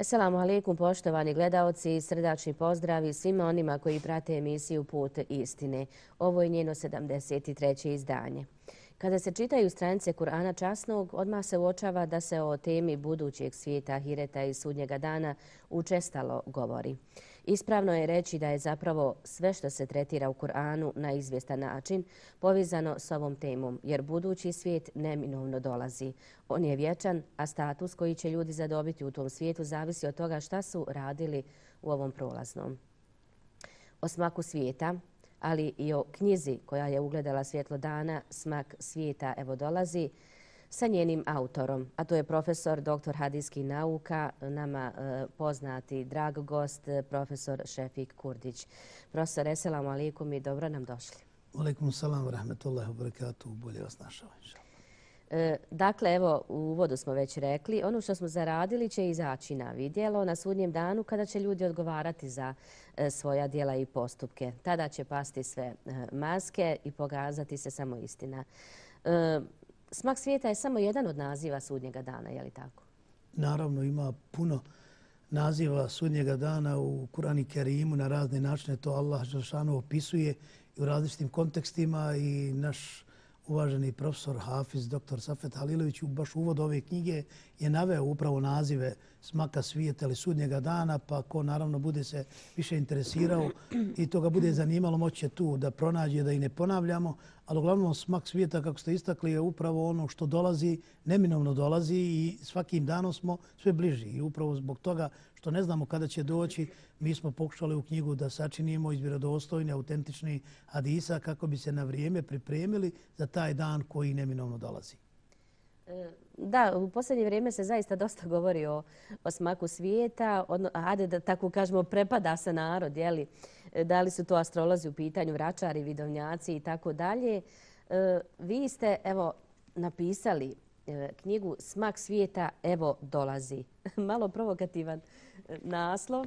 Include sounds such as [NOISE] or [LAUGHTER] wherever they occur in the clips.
Assalamu alaikum, poštovani gledalci, srdačni pozdravi svima onima koji prate emisiju Put istine. Ovo je njeno 73. izdanje. Kada se čitaju stranice Kur'ana časnog, odmah se uočava da se o temi budućeg svijeta, hireta i sudnjega dana učestalo govori. Ispravno je reći da je zapravo sve što se tretira u Kur'anu na izvjestan način povezano s ovom temom, jer budući svijet neminovno dolazi. On je vječan, a status koji će ljudi zadobiti u tom svijetu zavisi od toga šta su radili u ovom prolaznom. O smaku svijeta, ali i o knjizi koja je ugledala svjetlo dana, smak svijeta evo dolazi, sa njenim autorom, a to je profesor dr. hadijskih nauka, nama e, poznati drag gost, profesor Šefik Kurdić. Profesor, eselamu alaikum i dobro nam došli. Alaikum salam, rahmetullahi wabarakatuh, bolje vas našao, e, Dakle, evo, u uvodu smo već rekli, ono što smo zaradili će izaći na vidjelo na sudnjem danu kada će ljudi odgovarati za e, svoja dijela i postupke. Tada će pasti sve maske i pokazati se samo istina. Smak svijeta je samo jedan od naziva sudnjega dana, je li tako? Naravno, ima puno naziva sudnjega dana u Kurani Kerimu na razne načine. To Allah Želšanu opisuje u različitim kontekstima i naš uvaženi profesor Hafiz, dr. Safet Halilović, u baš uvod ove knjige je naveo upravo nazive smaka svijeta ili sudnjega dana, pa ko naravno bude se više interesirao i to ga bude zanimalo, moće tu da pronađe, da i ne ponavljamo, ali uglavnom smak svijeta, kako ste istakli, je upravo ono što dolazi, neminovno dolazi i svakim danom smo sve bliži. I upravo zbog toga što ne znamo kada će doći, mi smo pokušali u knjigu da sačinimo izvjerodostojne, autentični hadisa kako bi se na vrijeme pripremili za taj dan koji neminovno dolazi. E, da, u posljednje vrijeme se zaista dosta govori o, o smaku svijeta. Odno, ajde da tako kažemo, prepada se narod, jeli? E, da li su to astrolozi u pitanju, vračari, vidovnjaci i tako dalje. E, vi ste, evo, napisali E, knjigu Smak svijeta, evo, dolazi. [LAUGHS] Malo provokativan e, naslov,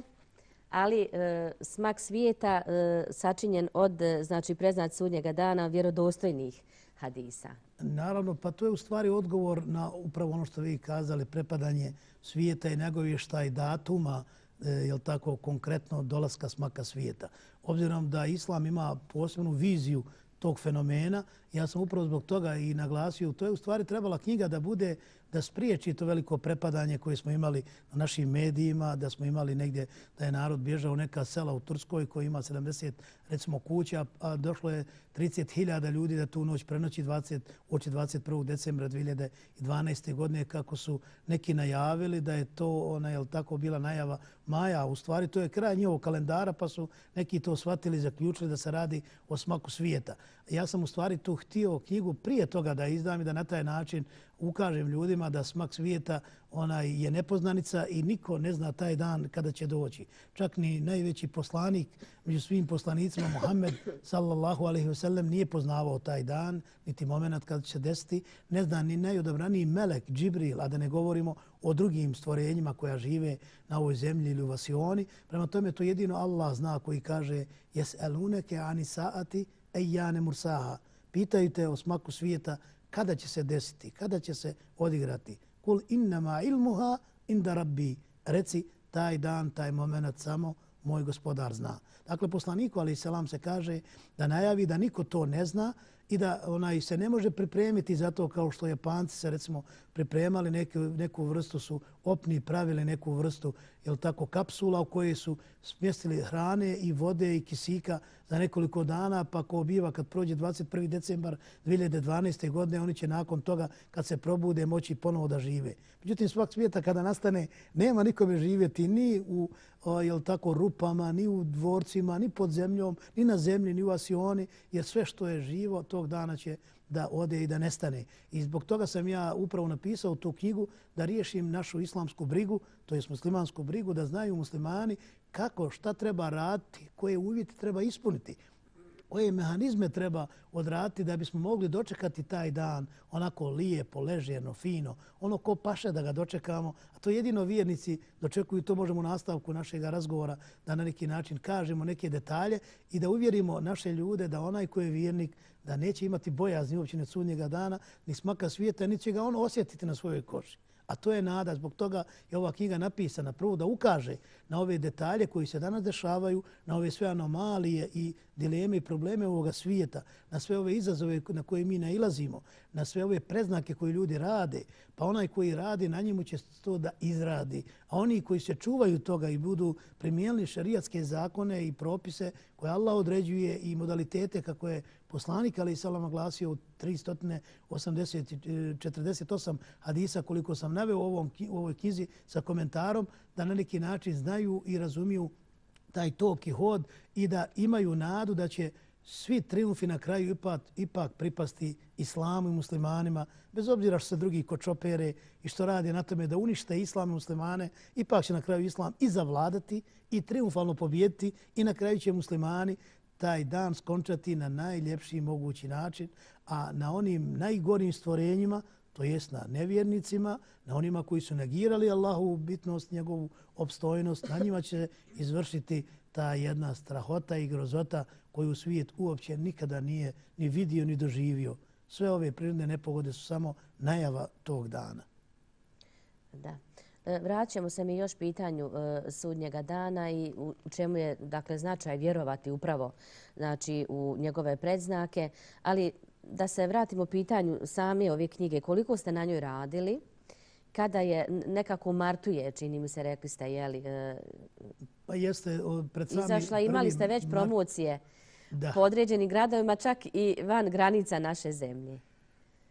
ali e, smak svijeta sačinjen od, znači, preznat sudnjega dana vjerodostojnih hadisa. Naravno, pa to je u stvari odgovor na upravo ono što vi kazali, prepadanje svijeta i negovještaj datuma, e, je li tako, konkretno dolaska smaka svijeta. Obzirom da Islam ima posebnu viziju tog fenomena, ja sam upravo zbog toga i naglasio, to je u stvari trebala knjiga da bude da spriječi to veliko prepadanje koje smo imali na našim medijima, da smo imali negdje da je narod bježao neka sela u Turskoj koji ima 70 recimo kuća, a došlo je 30.000 ljudi da tu noć prenoći 20, oči 21. decembra 2012. godine kako su neki najavili da je to ona jel tako bila najava maja, u stvari to je kraj njihovog kalendara pa su neki to shvatili i zaključili da se radi o smaku svijeta. Ja sam u stvari tu htio knjigu prije toga da izdam i da na taj način ukažem ljudima da smak svijeta onaj je nepoznanica i niko ne zna taj dan kada će doći. Čak ni najveći poslanik među svim poslanicima, Muhammed sallallahu alaihi wasallam, nije poznavao taj dan, niti moment kada će se desiti. Ne zna ni najodobraniji melek, Džibril, a da ne govorimo o drugim stvorenjima koja žive na ovoj zemlji ili u vasioni. Prema tome to jedino Allah zna koji kaže jes eluneke ani saati ejjane mursaha. Pitaju te o smaku svijeta kada će se desiti, kada će se odigrati. Kul innama ilmuha inda rabbi. Reci, taj dan, taj moment samo moj gospodar zna. Dakle, poslaniku, ali selam se kaže da najavi da niko to ne zna i da onaj se ne može pripremiti za to kao što Japanci se recimo pripremali neku, neku vrstu su opni pravili neku vrstu jel tako kapsula u kojoj su smjestili hrane i vode i kisika za nekoliko dana pa ko biva kad prođe 21. decembar 2012. godine oni će nakon toga kad se probude moći ponovo da žive. Međutim svak svijeta kada nastane nema nikome živjeti ni u jel tako rupama, ni u dvorcima, ni pod zemljom, ni na zemlji, ni u asioni jer sve što je živo tog dana će da ode i da nestane. I zbog toga sam ja upravo napisao tu knjigu da riješim našu islamsku brigu, to je muslimansku brigu, da znaju muslimani kako, šta treba raditi, koje uvjeti treba ispuniti koje mehanizme treba odraditi da bismo mogli dočekati taj dan onako lijepo, ležerno, fino, ono ko paše da ga dočekamo. A to jedino vjernici dočekuju, to možemo u nastavku našeg razgovora da na neki način kažemo neke detalje i da uvjerimo naše ljude da onaj ko je vjernik da neće imati bojazni uopće ne sudnjega dana, ni smaka svijeta, ni će ga on osjetiti na svojoj koži. A to je nada. Zbog toga je ova knjiga napisana prvo da ukaže na ove detalje koji se danas dešavaju, na ove sve anomalije i dileme i probleme ovoga svijeta, na sve ove izazove na koje mi nailazimo, na sve ove preznake koje ljudi rade, pa onaj koji radi, na njemu će to da izradi. A oni koji se čuvaju toga i budu primijenili šarijatske zakone i propise koje Allah određuje i modalitete kako je poslanik Ali Salam glasio u 348 hadisa koliko sam naveo u, ovom, u ovoj knjizi sa komentarom da na neki način znaju i razumiju taj tok i hod i da imaju nadu da će svi triumfi na kraju ipak, ipak pripasti islamu i muslimanima, bez obzira što se drugi kočopere i što radi na tome da unište islam i muslimane, ipak će na kraju islam i zavladati i triumfalno pobijediti i na kraju će muslimani taj dan skončati na najljepši mogući način, a na onim najgorim stvorenjima, to jest na nevjernicima, na onima koji su negirali Allahu bitnost, njegovu opstojnost, na njima će izvršiti ta jedna strahota i grozota koju svijet uopće nikada nije ni vidio ni doživio. Sve ove prirodne nepogode su samo najava tog dana. Da. E, vraćamo se mi još pitanju e, sudnjega dana i u čemu je dakle, značaj vjerovati upravo znači, u njegove predznake. Ali da se vratimo pitanju same ove knjige, koliko ste na njoj radili? Kada je nekako martuje, čini mi se, rekli ste, jeli, e, pa jeste, pred sami izašla, imali ste već promocije po određenim gradovima, čak i van granica naše zemlje.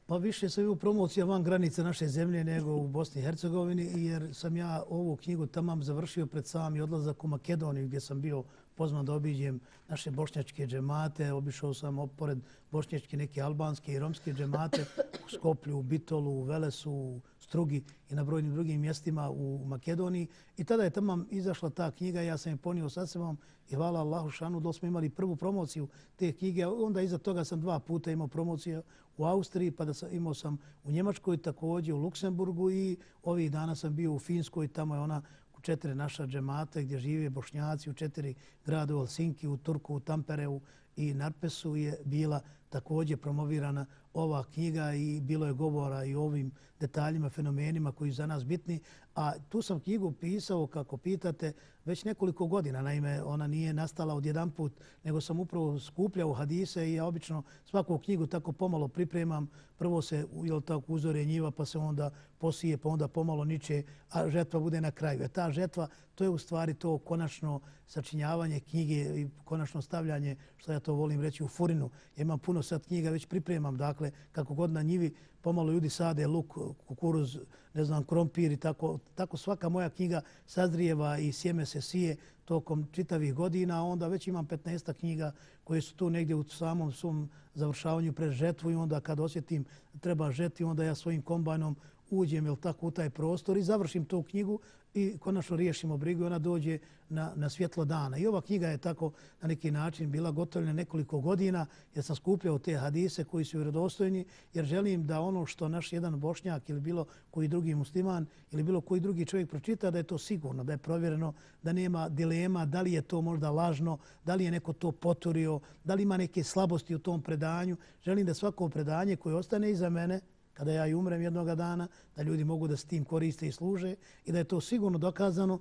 Pa više sam u promocija van granice naše zemlje nego u Bosni i Hercegovini, jer sam ja ovu knjigu tamam završio pred sami odlazak u Makedoniju gdje sam bio pozvan da obiđem naše bošnjačke džemate. Obišao sam opored bošnjačke neke albanske i romske džemate u Skoplju, u Bitolu, u Velesu, u Strugi i na brojnim drugim mjestima u Makedoniji. I tada je tamo izašla ta knjiga, ja sam je ponio sa sebom i hvala Allahu šanu da smo imali prvu promociju te knjige. Onda iza toga sam dva puta imao promociju u Austriji, pa da sam, imao sam u Njemačkoj također, u Luksemburgu i ovih dana sam bio u Finskoj, tamo je ona u četiri naša džemata gdje žive bošnjaci, u četiri grada u Helsinki, u Turku, u Tampereu i Narpesu je bila također promovirana ova knjiga i bilo je govora i o ovim detaljima, fenomenima koji su za nas bitni. A tu sam knjigu pisao, kako pitate, već nekoliko godina. Naime, ona nije nastala od jedan put, nego sam upravo skupljao hadise i ja obično svaku knjigu tako pomalo pripremam. Prvo se jel, tako, uzore njiva, pa se onda posije, pa onda pomalo niče, a žetva bude na kraju. E ta žetva, to je u stvari to konačno sačinjavanje knjige i konačno stavljanje, što ja to volim reći, u furinu. Ja imam puno sad knjiga, već pripremam, dakle, kako god na njivi, pomalo ljudi sade luk, kukuruz, ne znam, krompir i tako. Tako svaka moja knjiga sazrijeva i sjeme se sije tokom čitavih godina, a onda već imam 15 knjiga koje su tu negdje u samom svom završavanju pred žetvu i onda kad osjetim treba žeti, onda ja svojim kombajnom uđem jel tako, u taj prostor i završim tu knjigu i konačno riješimo brigu i ona dođe na, na svjetlo dana. I ova knjiga je tako na neki način bila gotovljena nekoliko godina jer sam skupljao te hadise koji su vjerodostojni jer želim da ono što naš jedan bošnjak ili bilo koji drugi musliman ili bilo koji drugi čovjek pročita da je to sigurno, da je provjereno, da nema dilema da li je to možda lažno, da li je neko to poturio, da li ima neke slabosti u tom predanju. Želim da svako predanje koje ostane iza mene, kada ja i umrem jednoga dana, da ljudi mogu da s tim koriste i služe i da je to sigurno dokazano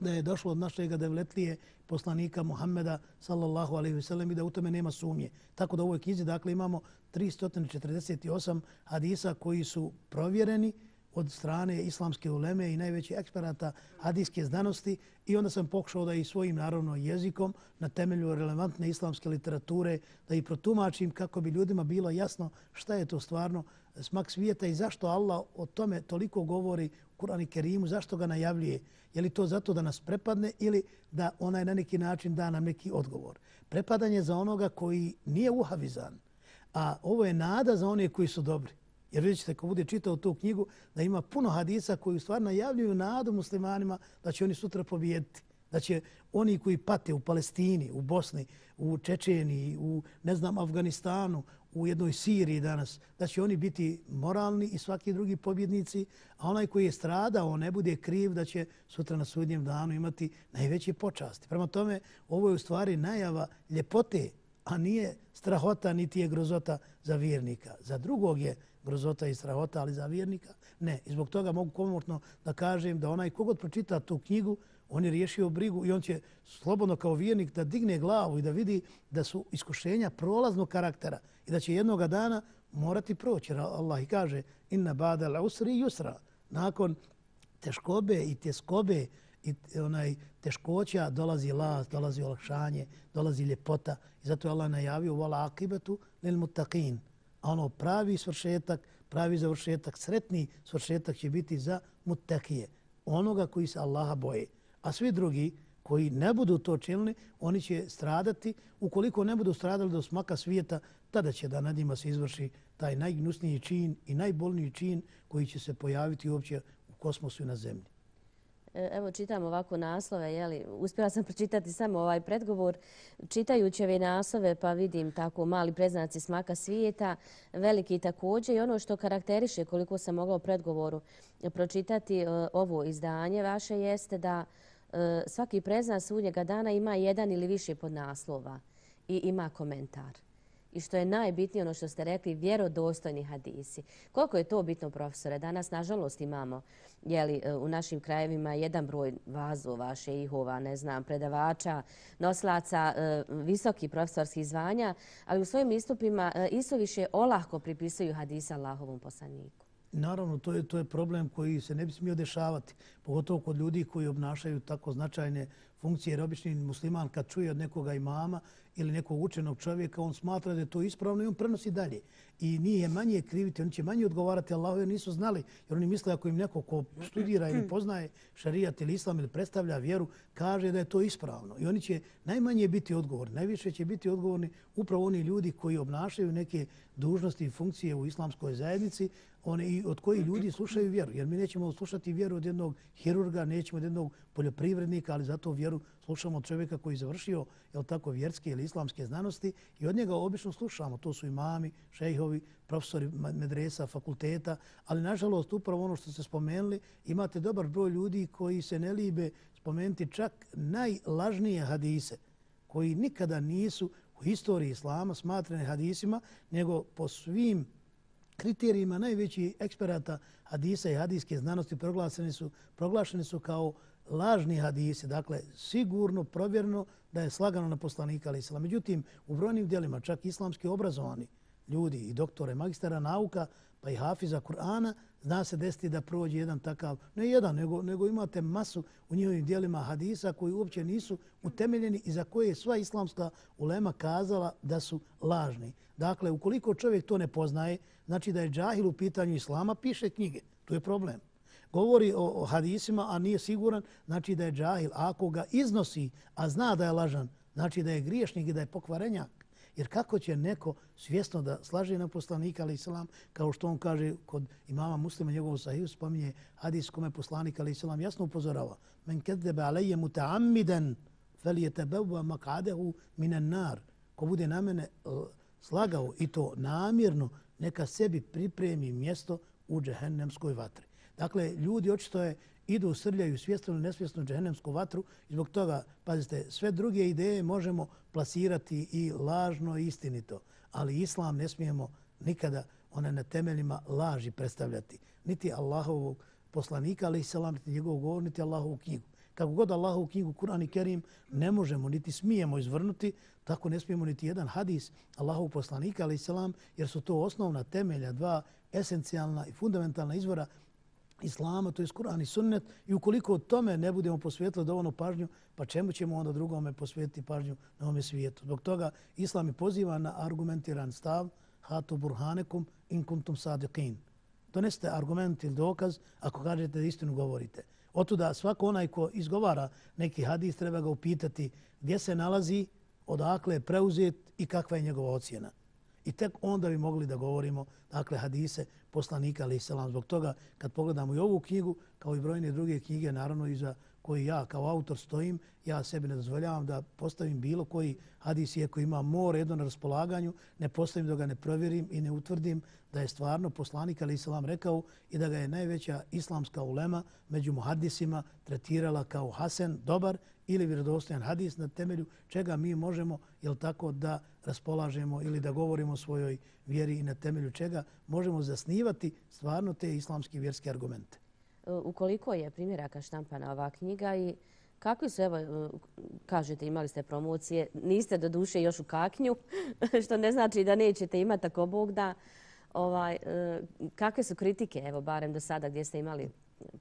da je došlo od našeg devletlije poslanika Muhammeda sallallahu alaihi ve sellem i da u tome nema sumnje. Tako da u ovoj knjizi dakle, imamo 348 hadisa koji su provjereni od strane islamske uleme i najvećih eksperata hadijske znanosti i onda sam pokušao da i svojim naravno jezikom na temelju relevantne islamske literature da i protumačim kako bi ljudima bilo jasno šta je to stvarno smak svijeta i zašto Allah o tome toliko govori u Kur'an i Kerimu, zašto ga najavljuje. Je li to zato da nas prepadne ili da onaj na neki način da nam neki odgovor. Prepadanje za onoga koji nije uhavizan, a ovo je nada za one koji su dobri. Jer vidjet ćete, ko bude čitao tu knjigu, da ima puno hadisa koji u stvari najavljuju nadu muslimanima da će oni sutra pobijediti. Da će oni koji pate u Palestini, u Bosni, u Čečeni, u ne znam, Afganistanu, u jednoj Siriji danas, da će oni biti moralni i svaki drugi pobjednici, a onaj koji je stradao ne bude kriv da će sutra na sudnjem danu imati najveće počasti. Prema tome, ovo je u stvari najava ljepote a nije strahota niti je grozota za vjernika. Za drugog je grozota i strahota, ali za vjernika ne. I zbog toga mogu komortno da kažem da onaj kogod pročita tu knjigu, on je riješio brigu i on će slobodno kao vjernik da digne glavu i da vidi da su iskušenja prolaznog karaktera i da će jednoga dana morati proći. Allah i kaže inna badal usri yusra. Nakon teškobe i tjeskobe i onaj teškoća dolazi las, dolazi olakšanje, dolazi ljepota. I zato je Allah najavio vala akibetu lil mutaqin. A ono pravi svršetak, pravi završetak, sretni svršetak će biti za mutakije. Onoga koji se Allaha boje. A svi drugi koji ne budu to činili, oni će stradati. Ukoliko ne budu stradali do smaka svijeta, tada će da nad njima se izvrši taj najgnusniji čin i najbolniji čin koji će se pojaviti uopće u kosmosu i na zemlji. E, evo čitam ovako naslove, jeli, uspjela sam pročitati samo ovaj predgovor. Čitajući ove naslove pa vidim tako mali preznaci smaka svijeta, veliki također i ono što karakteriše koliko sam mogla u predgovoru pročitati e, ovo izdanje vaše jeste da e, svaki preznak sudnjega dana ima jedan ili više podnaslova i ima komentar i što je najbitnije ono što ste rekli, vjerodostojni hadisi. Koliko je to bitno, profesore? Danas, nažalost, imamo jeli, e, u našim krajevima jedan broj vazova, šejihova, ne znam, predavača, noslaca, e, visoki profesorskih zvanja, ali u svojim istupima e, isto više olahko pripisuju hadisa Allahovom poslaniku. Naravno, to je, to je problem koji se ne bi smio dešavati, pogotovo kod ljudi koji obnašaju tako značajne funkcije. Jer obični musliman kad čuje od nekoga imama ili nekog učenog čovjeka, on smatra da je to ispravno i on prenosi dalje. I nije manje kriviti, oni će manje odgovarati Allahu jer nisu znali. Jer oni misle ako im neko ko studira ili poznaje šarijat ili islam ili predstavlja vjeru, kaže da je to ispravno. I oni će najmanje biti odgovorni. Najviše će biti odgovorni upravo oni ljudi koji obnašaju neke dužnosti i funkcije u islamskoj zajednici, one i od koji ljudi slušaju vjeru. Jer mi nećemo slušati vjeru od jednog hirurga, nećemo od jednog poljoprivrednika, ali zato vjeru slušamo od čovjeka koji je završio jel tako, vjerske ili islamske znanosti i od njega obično slušamo. To su imami, šejhovi, profesori medresa, fakulteta, ali nažalost upravo ono što ste spomenuli, imate dobar broj ljudi koji se ne libe spomenuti čak najlažnije hadise koji nikada nisu u historiji islama smatrane hadisima, nego po svim kriterijima najveći eksperata hadisa i hadijske znanosti proglašeni su, proglašeni su kao lažni hadisi, dakle sigurno, provjerno da je slagano na poslanika ali islam. Međutim, u brojnim dijelima, čak islamski obrazovani ljudi i doktore, magistara nauka, pa i hafiza Kur'ana, zna se desiti da prođe jedan takav, ne jedan, nego, nego imate masu u njihovim dijelima hadisa koji uopće nisu utemeljeni i za koje je sva islamska ulema kazala da su lažni. Dakle, ukoliko čovjek to ne poznaje, znači da je džahil u pitanju islama, piše knjige. To je problem govori o, o hadisima, a nije siguran, znači da je džahil. A ako ga iznosi, a zna da je lažan, znači da je griješnik i da je pokvarenjak. Jer kako će neko svjesno da slaže na poslanika, ali islam, kao što on kaže kod imama muslima njegovom sahiju, spominje hadis kome poslanika, ali islam, jasno upozorava. Men kedebe aleje mutaamiden, fel je bebuva makadehu minen nar. Ko bude na mene e, slagao i to namjerno, neka sebi pripremi mjesto u džehennemskoj vatri. Dakle, ljudi očito je idu, srljaju svjesno ili nesvjesno džehennemsku vatru i zbog toga, pazite, sve druge ideje možemo plasirati i lažno i istinito, ali islam ne smijemo nikada one na temeljima laži predstavljati. Niti Allahovog poslanika, ali i selam, niti njegovog govor, niti Allahovu knjigu. Kako god Allahovu knjigu Kur'an i Kerim ne možemo, niti smijemo izvrnuti, tako ne smijemo niti jedan hadis Allahovog poslanika, ali i selam, jer su to osnovna temelja, dva esencijalna i fundamentalna izvora islama, to je Kur'an i sunnet i ukoliko tome ne budemo posvetili dovoljno pažnju, pa čemu ćemo onda drugome posvetiti pažnju na ovome svijetu? Zbog toga islam je poziva na argumentiran stav hatu burhanekum in kuntum sadiqin. Doneste argument ili dokaz ako kažete da istinu govorite. Otuda svako onaj ko izgovara neki hadis treba ga upitati gdje se nalazi, odakle je preuzet i kakva je njegova ocjena. I tek onda bi mogli da govorimo dakle hadise poslanika ali selam zbog toga kad pogledamo i ovu knjigu kao i brojne druge knjige naravno i za koji ja kao autor stojim, ja sebi ne dozvoljavam da postavim bilo koji hadis, iako ima more jedno na raspolaganju, ne postavim da ga ne provjerim i ne utvrdim da je stvarno poslanik Ali Islam rekao i da ga je najveća islamska ulema među muhadisima tretirala kao Hasan, dobar ili vjerodostojan hadis na temelju čega mi možemo jel tako da raspolažemo ili da govorimo o svojoj vjeri i na temelju čega možemo zasnivati stvarno te islamske vjerske argumente. Ukoliko je primjeraka štampana ova knjiga i kakvi su, evo, kažete, imali ste promocije, niste do duše još u kaknju, [LAUGHS] što ne znači da nećete imati ako Bog da. Ovaj, e, kakve su kritike, evo, barem do sada gdje ste imali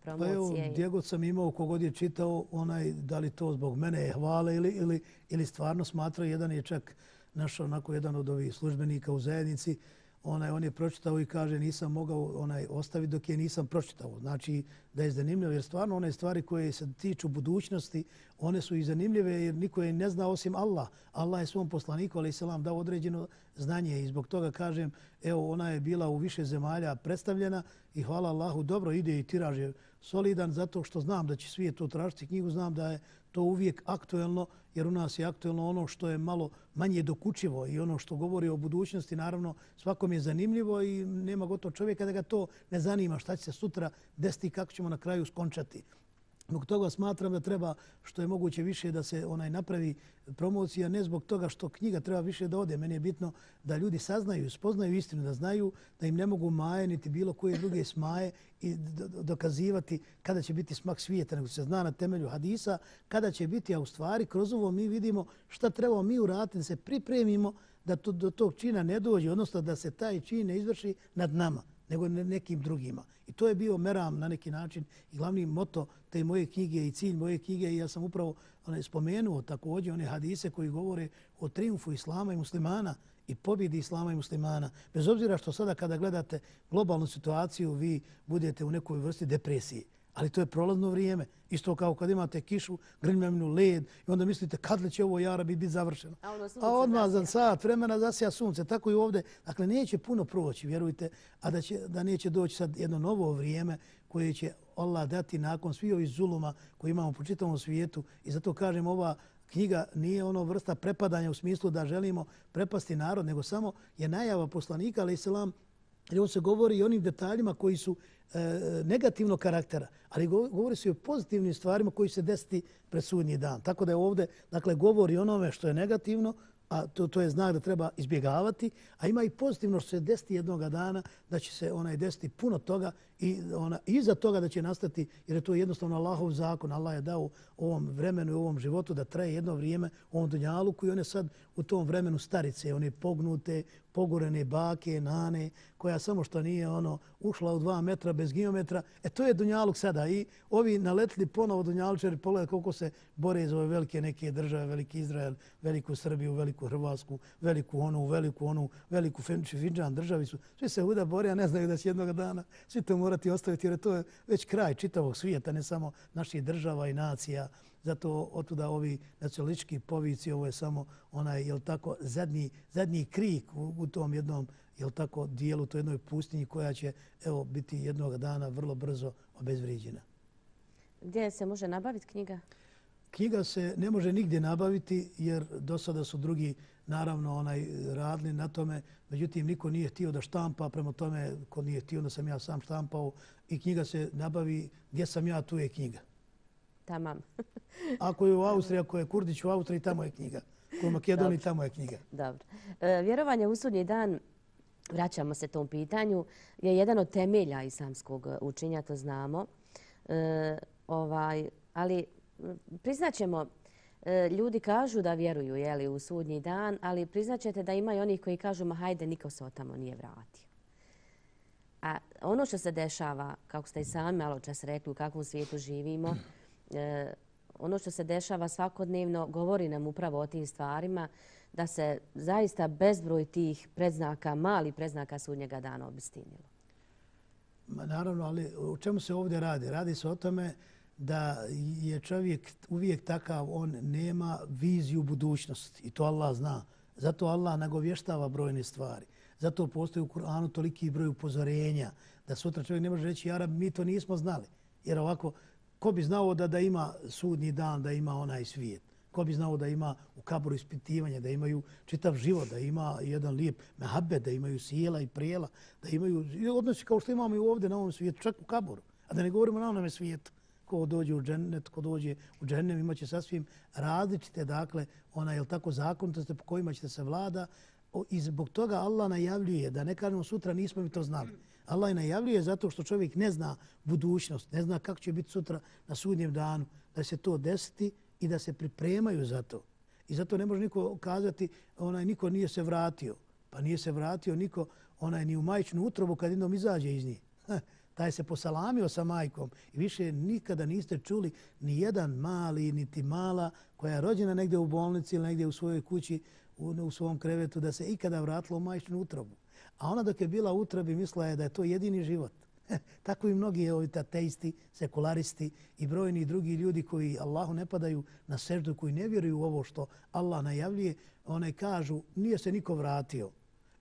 promocije? Pa evo, gdje god sam imao, kogod je čitao, onaj, da li to zbog mene hvale ili, ili, ili stvarno smatra, jedan je čak našao onako jedan od ovih službenika u zajednici, onaj, on je pročitao i kaže nisam mogao onaj ostaviti dok je nisam pročitao. Znači da je zanimljivo jer stvarno one stvari koje se tiču budućnosti, one su i zanimljive jer niko je ne zna osim Allah. Allah je svom poslaniku, ali se vam dao određeno znanje i zbog toga kažem, evo ona je bila u više zemalja predstavljena i hvala Allahu, dobro ide i tiraž je solidan zato što znam da će svijet to tražiti knjigu, znam da je to uvijek aktuelno jer u nas je aktuelno ono što je malo manje dokučivo i ono što govori o budućnosti, naravno svakom je zanimljivo i nema gotovo čovjeka da ga to ne zanima šta će se sutra desiti i kako ćemo na kraju skončati. Zbog toga smatram da treba što je moguće više da se onaj napravi promocija, ne zbog toga što knjiga treba više da ode. Meni je bitno da ljudi saznaju, spoznaju istinu, da znaju da im ne mogu maje niti bilo koje druge smaje i dokazivati kada će biti smak svijeta, nego se zna na temelju hadisa kada će biti, a u stvari kroz ovo mi vidimo šta trebamo mi uraditi, da se pripremimo da to, do tog čina ne dođe, odnosno da se taj čin ne izvrši nad nama nego nekim drugima. I to je bio meram na neki način i glavni moto te moje knjige i cilj moje knjige. I ja sam upravo one, spomenuo također one hadise koji govore o triumfu islama i muslimana i pobjedi islama i muslimana. Bez obzira što sada kada gledate globalnu situaciju vi budete u nekoj vrsti depresije ali to je prolazno vrijeme. Isto kao kad imate kišu, grmljavinu, led i onda mislite kad li će ovo jara biti završeno. A, a odmah za sat vremena zasija sunce. Tako i ovdje. Dakle, neće puno proći, vjerujte, a da, će, da neće doći sad jedno novo vrijeme koje će Allah dati nakon svih ovih zuluma koji imamo po čitavom svijetu. I zato kažem, ova knjiga nije ono vrsta prepadanja u smislu da želimo prepasti narod, nego samo je najava poslanika, ali selam, Ali on se govori i onim detaljima koji su E, negativnog karaktera, ali govori se o pozitivnim stvarima koji se desiti pred sudnji dan. Tako da je ovdje, dakle, govori onome što je negativno, a to, to je znak da treba izbjegavati, a ima i pozitivno što se desiti jednog dana, da će se onaj desiti puno toga i ona, iza toga da će nastati, jer je to jednostavno Allahov zakon, Allah je dao ovom vremenu i ovom životu da traje jedno vrijeme u ovom dunjalu koji je sad u tom vremenu starice, one pognute, pogorene bake, nane, koja samo što nije ono ušla u dva metra bez geometra. E to je Dunjaluk sada i ovi naletli ponovo Dunjalučari, pogledaj koliko se bore za ove velike neke države, veliki Izrael, veliku Srbiju, veliku Hrvatsku, veliku onu, veliku onu, veliku Finčan državi su. Svi se uda bore, a ne znaju da će jednog dana svi to morati ostaviti jer to je već kraj čitavog svijeta, ne samo naših država i nacija. Zato otuda ovi nacionalistički povici, ovo je samo onaj, jel tako, zadnji, zadnji krik u, u tom jednom, jel tako, dijelu, to jednoj pustinji koja će, evo, biti jednog dana vrlo brzo obezvriđena. Gdje se može nabaviti knjiga? Knjiga se ne može nigdje nabaviti jer do sada su drugi naravno onaj radili na tome. Međutim, niko nije htio da štampa, prema tome ko nije htio da sam ja sam štampao i knjiga se nabavi gdje sam ja, tu je knjiga. Tamam. Ako je u Austriji, ako je Kurdić u Austriji, tamo je knjiga. Ako je u Makedoniji, tamo je knjiga. Dobro. E, vjerovanje u sudnji dan, vraćamo se tom pitanju, je jedan od temelja islamskog učenja, to znamo. E, ovaj, ali priznaćemo, e, ljudi kažu da vjeruju jeli, u sudnji dan, ali priznaćete da ima i onih koji kažu ma hajde, niko se od tamo nije vratio. A ono što se dešava, kako ste i sami malo čas rekli, u kakvom svijetu živimo, e, ono što se dešava svakodnevno govori nam upravo o tim stvarima da se zaista bezbroj tih predznaka, mali predznaka sudnjega dana obistinilo. Naravno, ali u čemu se ovdje radi? Radi se o tome da je čovjek uvijek takav, on nema viziju budućnosti i to Allah zna. Zato Allah nagovještava brojne stvari. Zato postoji u Kur'anu toliki broj upozorenja da sutra čovjek ne može reći, Arab, mi to nismo znali. Jer ovako, ko bi znao da da ima sudnji dan, da ima onaj svijet? Ko bi znao da ima u kaboru ispitivanje, da imaju čitav život, da ima jedan lijep mehabe, da imaju sjela i prijela, da imaju odnosi kao što imamo i ovdje na ovom svijetu, čak u kaboru. A da ne govorimo na onome svijetu. Ko dođe u džennet, ko dođe u džennem, imaće sasvim različite, dakle, ona je tako zakonitosti po kojima ćete se vlada. I zbog toga Allah najavljuje, da ne kažemo sutra nismo mi to znali. Allah je najavljuje zato što čovjek ne zna budućnost, ne zna kako će biti sutra na sudnjem danu, da se to desiti i da se pripremaju za to. I zato ne može niko kazati, onaj niko nije se vratio. Pa nije se vratio niko onaj ni u majčnu utrobu kad jednom izađe iz nje. [LAUGHS] Taj se posalamio sa majkom i više nikada niste čuli ni jedan mali niti mala koja je rođena negdje u bolnici ili negdje u svojoj kući u, u svom krevetu da se ikada vratila u majčnu utrobu. A ona dok je bila u utrobi mislila je da je to jedini život. [LAUGHS] Tako i mnogi ovi ateisti, sekularisti i brojni drugi ljudi koji Allahu ne padaju na seždu, koji ne vjeruju u ovo što Allah najavljuje, one kažu nije se niko vratio.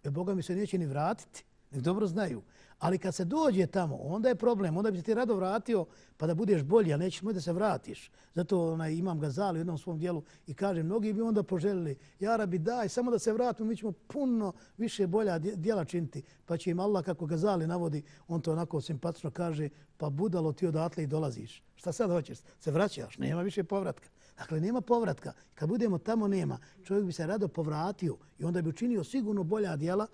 E Boga mi se neće ni vratiti. Nek dobro znaju. Ali kad se dođe tamo, onda je problem. Onda bi se ti rado vratio pa da budeš bolji, a nećeš moći da se vratiš. Zato onaj, imam ga zali u jednom svom dijelu i kaže, mnogi bi onda poželili, ja bi daj, samo da se vratimo, mi ćemo puno više bolja dijela činiti. Pa će im Allah, kako ga zali navodi, on to onako simpatično kaže, pa budalo ti odatle i dolaziš. Šta sad hoćeš? Se vraćaš, nema više povratka. Dakle, nema povratka. Kad budemo tamo, nema. Čovjek bi se rado povratio i onda bi učinio sigurno bolja dijela,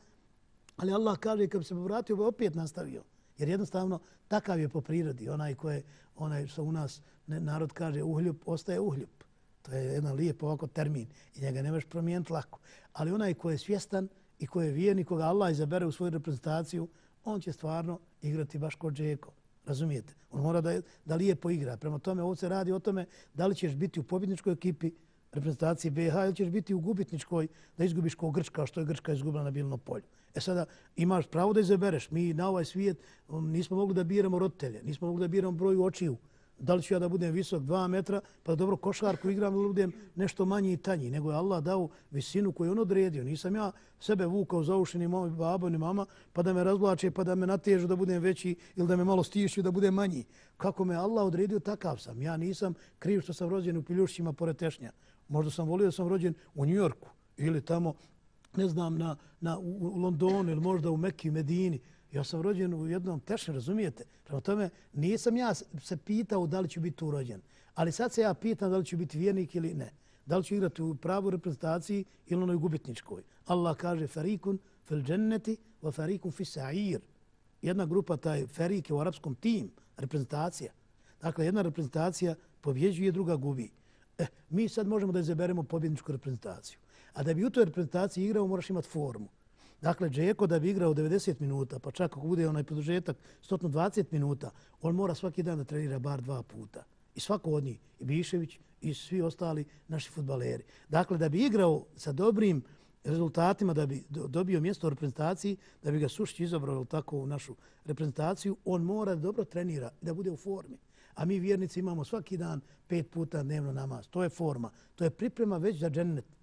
Ali Allah kaže kad bi se povratio, bi opet nastavio. Jer jednostavno takav je po prirodi. Onaj ko je, onaj što u nas narod kaže uhljub, ostaje uhljub. To je jedan lijep ovako termin i njega ne možeš promijeniti lako. Ali onaj ko je svjestan i ko je vijen i koga Allah izabere u svoju reprezentaciju, on će stvarno igrati baš kod Džeko. Razumijete? On mora da, da lijepo igra. Prema tome, ovo se radi o tome da li ćeš biti u pobjedničkoj ekipi reprezentacije BiH ili ćeš biti u gubitničkoj da izgubiš kao Grčka, što je Grčka izgubila na Bilnom polju. E sada imaš pravo da izabereš. Mi na ovaj svijet um, nismo mogli da biramo roditelje, nismo mogli da biramo broju očiju. Da li ću ja da budem visok 2 metra, pa da dobro košarku igram ili budem nešto manji i tanji. Nego je Allah dao visinu koju on odredio. Nisam ja sebe vukao za uši ni moj babo ni mama, pa da me razvlače, pa da me natežu da budem veći ili da me malo stišu da budem manji. Kako me Allah odredio, takav sam. Ja nisam kriv što sam rođen u Piljušćima pored Tešnja. Možda sam volio da sam rođen u Njujorku ili tamo ne znam, na, na, u, u Londonu ili možda u Mekki, Medini. Ja sam rođen u jednom tešem, razumijete? Prema tome, nisam ja se pitao da li ću biti tu rođen. Ali sad se ja pitam da li ću biti vjernik ili ne. Da li ću igrati u pravu reprezentaciji ili onoj gubitničkoj. Allah kaže farikun fil dženneti wa farikun fi sa'ir. Jedna grupa, taj ferik je u arapskom tim, reprezentacija. Dakle, jedna reprezentacija pobjeđuje, druga gubi. Eh, mi sad možemo da izaberemo pobjedničku reprezentaciju. A da bi u toj reprezentaciji igrao, moraš imati formu. Dakle, Džeko da bi igrao 90 minuta, pa čak ako bude onaj produžetak 120 minuta, on mora svaki dan da trenira bar dva puta. I svako od njih, i Bišević, i svi ostali naši futbaleri. Dakle, da bi igrao sa dobrim rezultatima, da bi dobio mjesto u reprezentaciji, da bi ga Sušić izabrao tako u našu reprezentaciju, on mora da dobro trenira i da bude u formi. A mi vjernici imamo svaki dan pet puta dnevno namaz. To je forma. To je priprema već za džennet.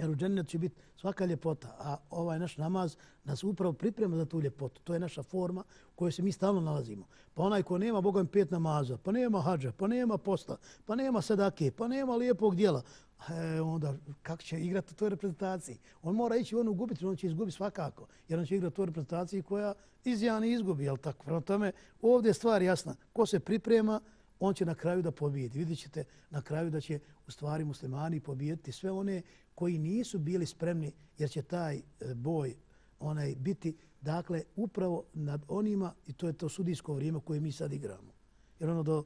Jer u džennet će biti svaka ljepota, a ovaj naš namaz nas upravo priprema za tu ljepotu. To je naša forma u kojoj se mi stalno nalazimo. Pa onaj ko nema Bogom pet namaza, pa nema hađa, pa nema posta, pa nema sadake, pa nema lijepog dijela, e, onda kako će igrati u toj reprezentaciji? On mora ići u onu gubiti, on će izgubiti svakako, jer on će igrati u toj reprezentaciji koja izjani izgubi, jel tako? Prvo tome, ovdje je stvar jasna. Ko se priprema, on će na kraju da pobijedi. Vidjet ćete na kraju da će u stvari muslimani pobijeti sve one koji nisu bili spremni jer će taj e, boj onaj biti dakle upravo nad onima i to je to sudijsko vrijeme koje mi sad igramo. Jer ono do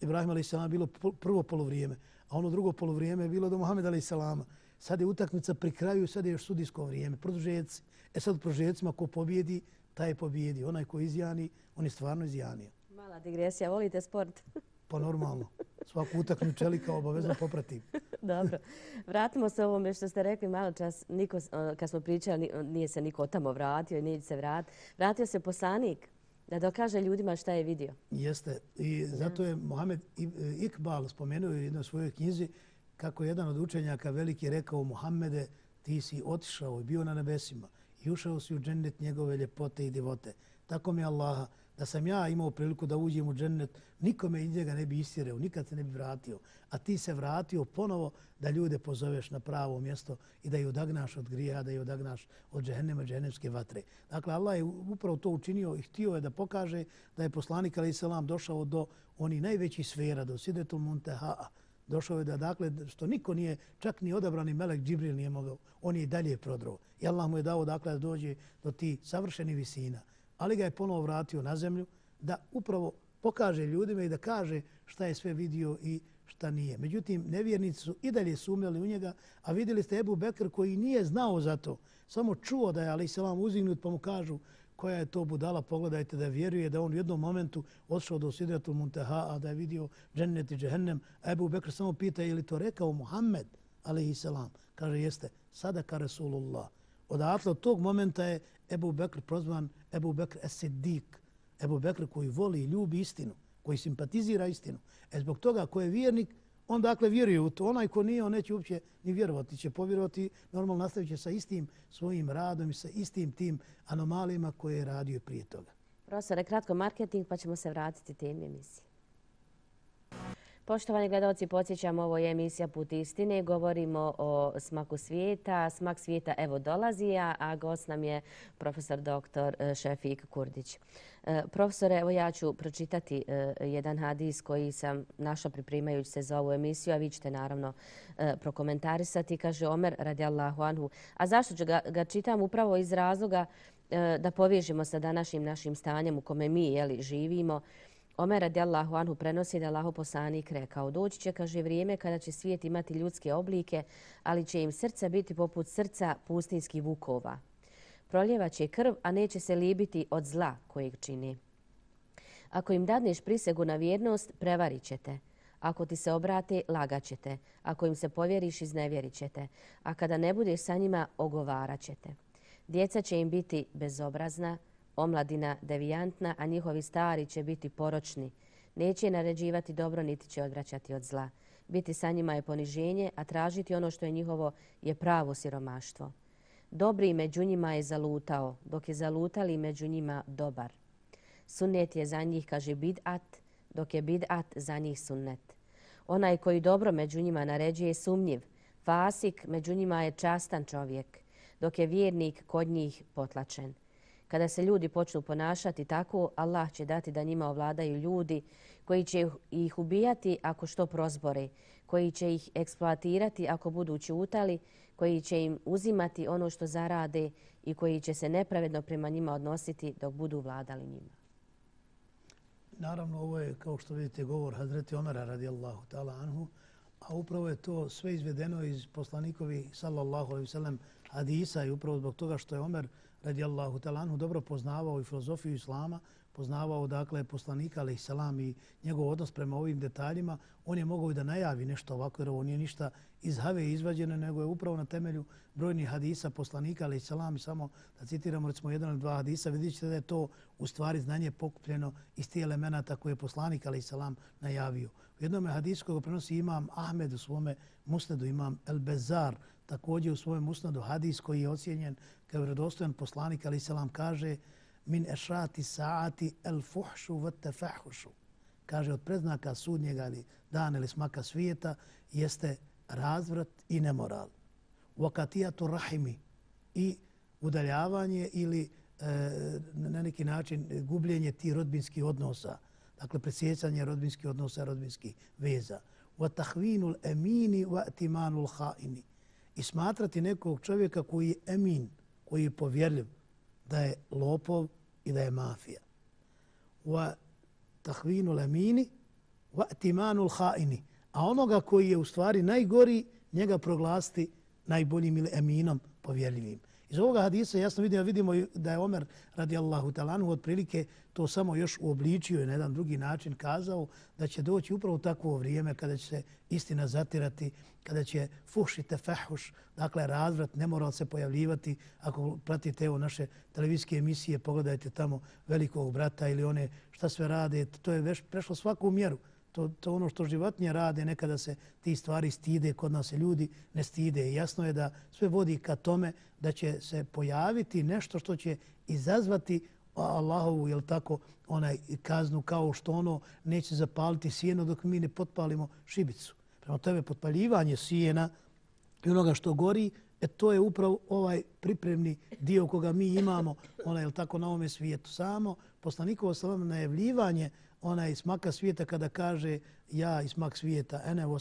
Ibrahima a.s. bilo prvo polovrijeme, a ono drugo polovrijeme je bilo do Muhameda a.s. Sad je utakmica pri kraju, sad je još sudijsko vrijeme, produžeci. E sad produžecima ko pobjedi, taj je pobjedi. Onaj ko izjani, on je stvarno izjanio. Mala digresija, volite sport? Pa normalno. [LAUGHS] Svaku utaknu čelika obavezno popratim. [LAUGHS] Dobro. Vratimo se ovome što ste rekli malo čas. Niko, kad smo pričali, nije se niko tamo vratio i nije se vrat. Vratio se poslanik da dokaže ljudima šta je vidio. Jeste. I zato je Mohamed Iqbal spomenuo u jednoj svojoj knjizi kako jedan od učenjaka veliki rekao Mohamede, ti si otišao i bio na nebesima i ušao si u džennet njegove ljepote i divote. Tako mi Allaha, da sam ja imao priliku da uđem u džennet, nikome iz njega ne bi istireo, nikad se ne bi vratio. A ti se vratio ponovo da ljude pozoveš na pravo mjesto i da ih odagnaš od grija, da ih odagnaš od džehennema, džehennemske vatre. Dakle, Allah je upravo to učinio i htio je da pokaže da je poslanik Ali Salam došao do oni najvećih sfera, do Sidetul Muntehaa. Došao je da, dakle, što niko nije, čak ni odabrani Melek Džibril nije mogao, on je dalje prodrao. I Allah mu je dao, dakle, da dođe do ti savršeni visina ali ga je ponovo vratio na zemlju da upravo pokaže ljudima i da kaže šta je sve vidio i šta nije. Međutim, nevjernici su i dalje sumjeli u njega, a vidjeli ste Ebu Bekr koji nije znao za to, samo čuo da je Ali Selam uzignut pa mu kažu koja je to budala, pogledajte da vjeruje da on u jednom momentu odšao do Sidratul Munteha, a da je vidio džennet i džehennem. A Ebu Bekr samo pita je li to rekao Muhammed, ali i selam. Kaže, jeste, sadaka Resulullah. Odatle od tog momenta je Ebu Bekr prozvan Ebu Bekr Esedik. Ebu Bekr koji voli i ljubi istinu, koji simpatizira istinu. E zbog toga ko je vjernik, on dakle vjeruje u to. Onaj ko nije, on neće uopće ni vjerovati. Će povjerovati, normalno nastavit će sa istim svojim radom i sa istim tim anomalijama koje je radio prije toga. Profesore, kratko marketing pa ćemo se vratiti temi emisije. Poštovani gledalci, podsjećam, ovo je emisija Put istine. Govorimo o smaku svijeta. Smak svijeta evo dolazi, a gost nam je profesor dr. E, Šefik Kurdić. E, profesore, evo ja ću pročitati e, jedan hadis koji sam našla priprimajući se za ovu emisiju, a vi ćete naravno prokomentarisati. Kaže Omer radijallahu anhu. A zašto ću ga čitam? Upravo iz razloga da povježimo sa današnjim našim stanjem u kome mi živimo. Omer radijallahu anhu prenosi da Allaho poslanik rekao doći će, kaže, vrijeme kada će svijet imati ljudske oblike, ali će im srca biti poput srca pustinskih vukova. Proljeva će krv, a neće se libiti od zla kojeg čini. Ako im dadneš prisegu na vjernost, prevarit ćete. Ako ti se obrate, lagat ćete. Ako im se povjeriš, iznevjerit ćete. A kada ne budeš sa njima, ogovarat ćete. Djeca će im biti bezobrazna, omladina devijantna, a njihovi stari će biti poročni. Neće naređivati dobro, niti će odvraćati od zla. Biti sa njima je poniženje, a tražiti ono što je njihovo je pravo siromaštvo. Dobri među njima je zalutao, dok je zalutali među njima dobar. Sunnet je za njih, kaže bid'at, dok je bid'at za njih sunnet. Onaj koji dobro među njima naređuje sumnjiv. Fasik među njima je častan čovjek, dok je vjernik kod njih potlačen. Kada se ljudi počnu ponašati tako, Allah će dati da njima ovladaju ljudi koji će ih ubijati ako što prozbore, koji će ih eksploatirati ako budu čutali, koji će im uzimati ono što zarade i koji će se nepravedno prema njima odnositi dok budu vladali njima. Naravno, ovo je, kao što vidite, govor Hazreti Omara radijallahu ta'ala anhu, a upravo je to sve izvedeno iz poslanikovi sallallahu alaihi sallam hadisa i upravo zbog toga što je Omer radijallahu talanhu dobro poznavao i filozofiju islama, poznavao dakle poslanika alaih salam i njegov odnos prema ovim detaljima, on je mogao i da najavi nešto ovako jer ovo nije ništa iz have izvađeno, nego je upravo na temelju brojnih hadisa poslanika alaih salam i samo da citiramo recimo jedan ili dva hadisa, vidjet ćete da je to u stvari znanje pokupljeno iz tih elemenata koje je poslanik alaih salam najavio. U jednom hadisu koga prenosi imam Ahmed u svome musnedu, imam El Bezar, također u svojem usnadu hadis koji je ocjenjen kao vredostojan poslanik, ali se vam kaže min ešrati saati el fuhšu v fehušu. Kaže od preznaka sudnjega ili dana ili smaka svijeta jeste razvrat i nemoral. Vakatijatu rahimi i udaljavanje ili e, na neki način gubljenje ti rodbinskih odnosa. Dakle, presjecanje rodbinskih odnosa, rodbinskih veza. Vatahvinul emini va timanul haini i smatrati nekog čovjeka koji je emin, koji je povjerljiv, da je lopov i da je mafija. Wa tahvinu lamini wa timanu l'haini. A onoga koji je u stvari najgori, njega proglasti najboljim ili eminom povjerljivim. Iz ovoga hadisa jasno vidimo, vidimo da je Omer radijallahu talanu otprilike to samo još uobličio i na jedan drugi način kazao da će doći upravo takvo vrijeme kada će se istina zatirati, kada će fuši te fehuš, dakle razvrat, ne mora se pojavljivati. Ako pratite evo naše televizijske emisije, pogledajte tamo velikog brata ili one šta sve rade, to je veš, prešlo svaku mjeru. To, to ono što životinje rade, nekada se ti stvari stide, kod nas se ljudi ne stide. Jasno je da sve vodi ka tome da će se pojaviti nešto što će izazvati Allahovu, jel tako, onaj kaznu kao što ono neće zapaliti sjeno dok mi ne potpalimo šibicu. Prema tebe potpaljivanje sjena i onoga što gori, e to je upravo ovaj pripremni dio koga mi imamo, onaj, jel tako, na ovome svijetu. Samo poslanikovo salam najavljivanje onaj smaka svijeta kada kaže ja i smak svijeta, ene o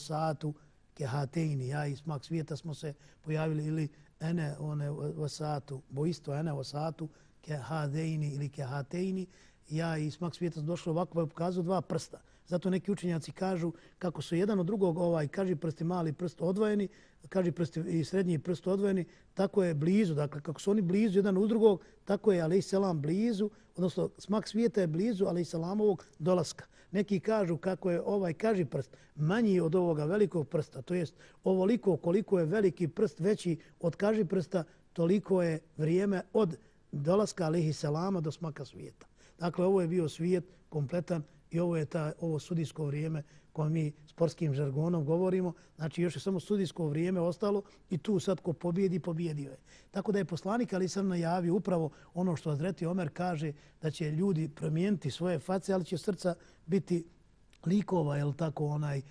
kehateini, ja i smak svijeta smo se pojavili ili ene one o saatu, bo isto ene o saatu kehadeini ili kehateini, ja i smak svijeta sam došao ovako pa je pokazao dva prsta. Zato neki učenjaci kažu kako su jedan od drugog ovaj kaži prsti mali prst odvojeni, kaži prst i srednji prst odvojeni, tako je blizu. Dakle, kako su oni blizu jedan u drugog, tako je alaih selam blizu, odnosno smak svijeta je blizu alaih selamovog dolaska. Neki kažu kako je ovaj kaži prst manji od ovoga velikog prsta, to jest ovoliko koliko je veliki prst veći od kaži prsta, toliko je vrijeme od dolaska alaih selama do smaka svijeta. Dakle, ovo je bio svijet kompletan i ovo je ta, ovo sudijsko vrijeme koje mi sportskim žargonom govorimo. Znači, još je samo sudijsko vrijeme ostalo i tu sad ko pobjedi, pobjedio je. Tako da je poslanik, ali sam najavio upravo ono što Azreti Omer kaže da će ljudi promijeniti svoje face, ali će srca biti likova, jel tako, onaj, e,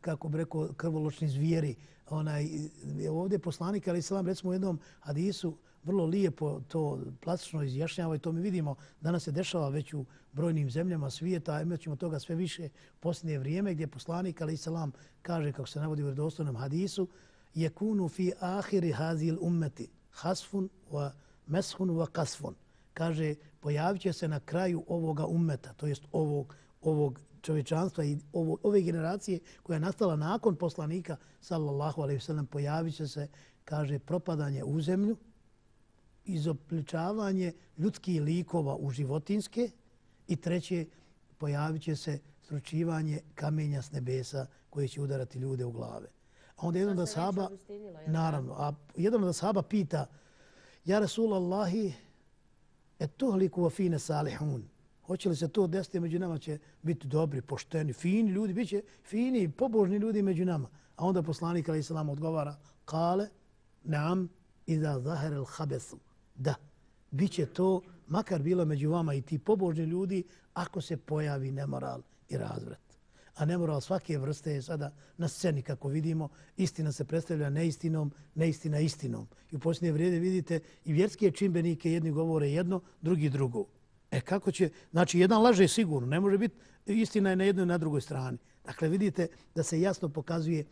kako bi rekao, krvoločni zvijeri. Onaj, e, ovdje poslanik, ali sam recimo u jednom hadisu, vrlo lijepo to plastično izjašnjava i to mi vidimo. Danas se dešava već u brojnim zemljama svijeta, a imat ćemo toga sve više u posljednje vrijeme gdje poslanik Ali Salam kaže, kako se navodi u redostojnom hadisu, je kunu fi ahiri hazil ummeti hasfun wa meshun wa kasfun. Kaže, pojavit će se na kraju ovoga ummeta, to jest ovog, ovog čovječanstva i ovo, ove generacije koja je nastala nakon poslanika, sallallahu alaihi sallam, pojavit će se, kaže, propadanje u zemlju, izopličavanje ljudskih likova u životinske i treće, pojavit će se sručivanje kamenja s nebesa koje će udarati ljude u glave. A onda jedan da sahaba, naravno, a jedan da sahaba pita, ja Rasulallahi, et tuhliku wa fine salihun. Hoće li se to desiti među nama će biti dobri, pošteni, fini ljudi, bit će fini, pobožni ljudi među nama. A onda poslanik alaih odgovara, kale, nam, iza zahar il habesu. Da, bit će to, makar bilo među vama i ti pobožni ljudi, ako se pojavi nemoral i razvrat. A nemoral svake vrste je sada na sceni, kako vidimo, istina se predstavlja neistinom, neistina istinom. I u posljednje vrijede vidite i vjerske čimbenike, jedni govore jedno, drugi drugo. E kako će, znači jedan laže sigurno, ne može biti istina je na jednoj i na drugoj strani. Dakle, vidite da se jasno pokazuje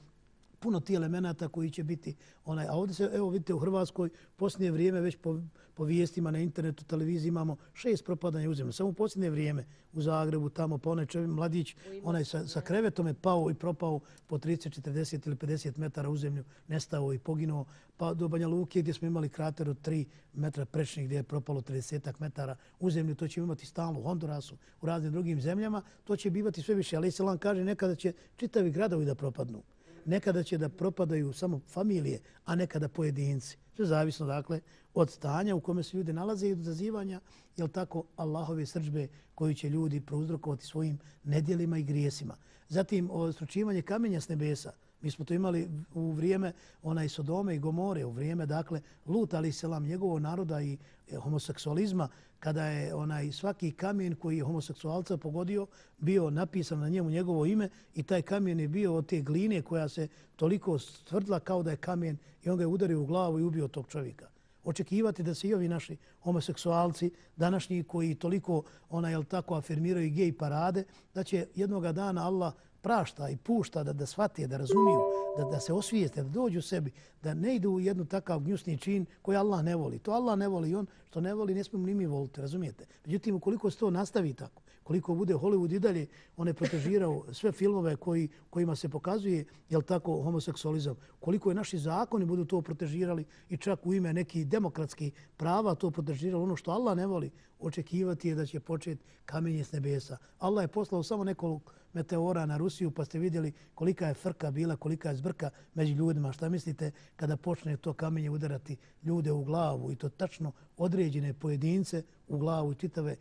puno ti elemenata koji će biti onaj. A ovdje se, evo vidite, u Hrvatskoj posljednje vrijeme već po, po vijestima na internetu, televiziji imamo šest propadanja u zemlju. Samo u posljednje vrijeme u Zagrebu, tamo po onaj čovjek mladić, onaj sa, sa krevetom je pao i propao po 30, 40 ili 50 metara u zemlju, nestao i poginuo. Pa do Banja Luke gdje smo imali krater od 3 metra prečnih gdje je propalo 30 metara u zemlju, to će imati stalno u Hondurasu, u raznim drugim zemljama, to će bivati sve više. Ali Selan kaže nekada će čitavi gradovi da propadnu nekada će da propadaju samo familije, a nekada pojedinci. Sve zavisno, dakle, od stanja u kome se ljudi nalaze i od zazivanja, jel tako, Allahove srđbe koji će ljudi prouzrokovati svojim nedjelima i grijesima. Zatim, stručivanje kamenja s nebesa. Mi smo to imali u vrijeme onaj Sodome i Gomore, u vrijeme, dakle, Lut, ali selam, njegovog naroda i e, homoseksualizma, kada je onaj svaki kamen koji je homoseksualca pogodio bio napisan na njemu njegovo ime i taj kamen je bio od te gline koja se toliko stvrdla kao da je kamen i on ga je udario u glavu i ubio tog čovjeka. Očekivati da se i ovi naši homoseksualci današnji koji toliko ona je tako afirmiraju gej parade, da će jednoga dana Allah prašta i pušta da da shvatije, da razumiju, da, da se osvijeste, da dođu sebi, da ne idu u jednu takav gnjusni čin koji Allah ne voli. To Allah ne voli i on što ne voli ne smijemo ni mi voliti, razumijete? Međutim, ukoliko se to nastavi tako, koliko bude Hollywood i dalje, on je protežirao sve filmove koji, kojima se pokazuje, jel tako, homoseksualizam, koliko je naši zakoni budu to protežirali i čak u ime neki demokratski prava to protežirali, ono što Allah ne voli, očekivati je da će početi kamenje s nebesa. Allah je poslao samo nekoliko meteora na Rusiju, pa ste vidjeli kolika je frka bila, kolika je zbrka među ljudima. Šta mislite kada počne to kamenje udarati ljude u glavu i to tačno određene pojedince u glavu i čitave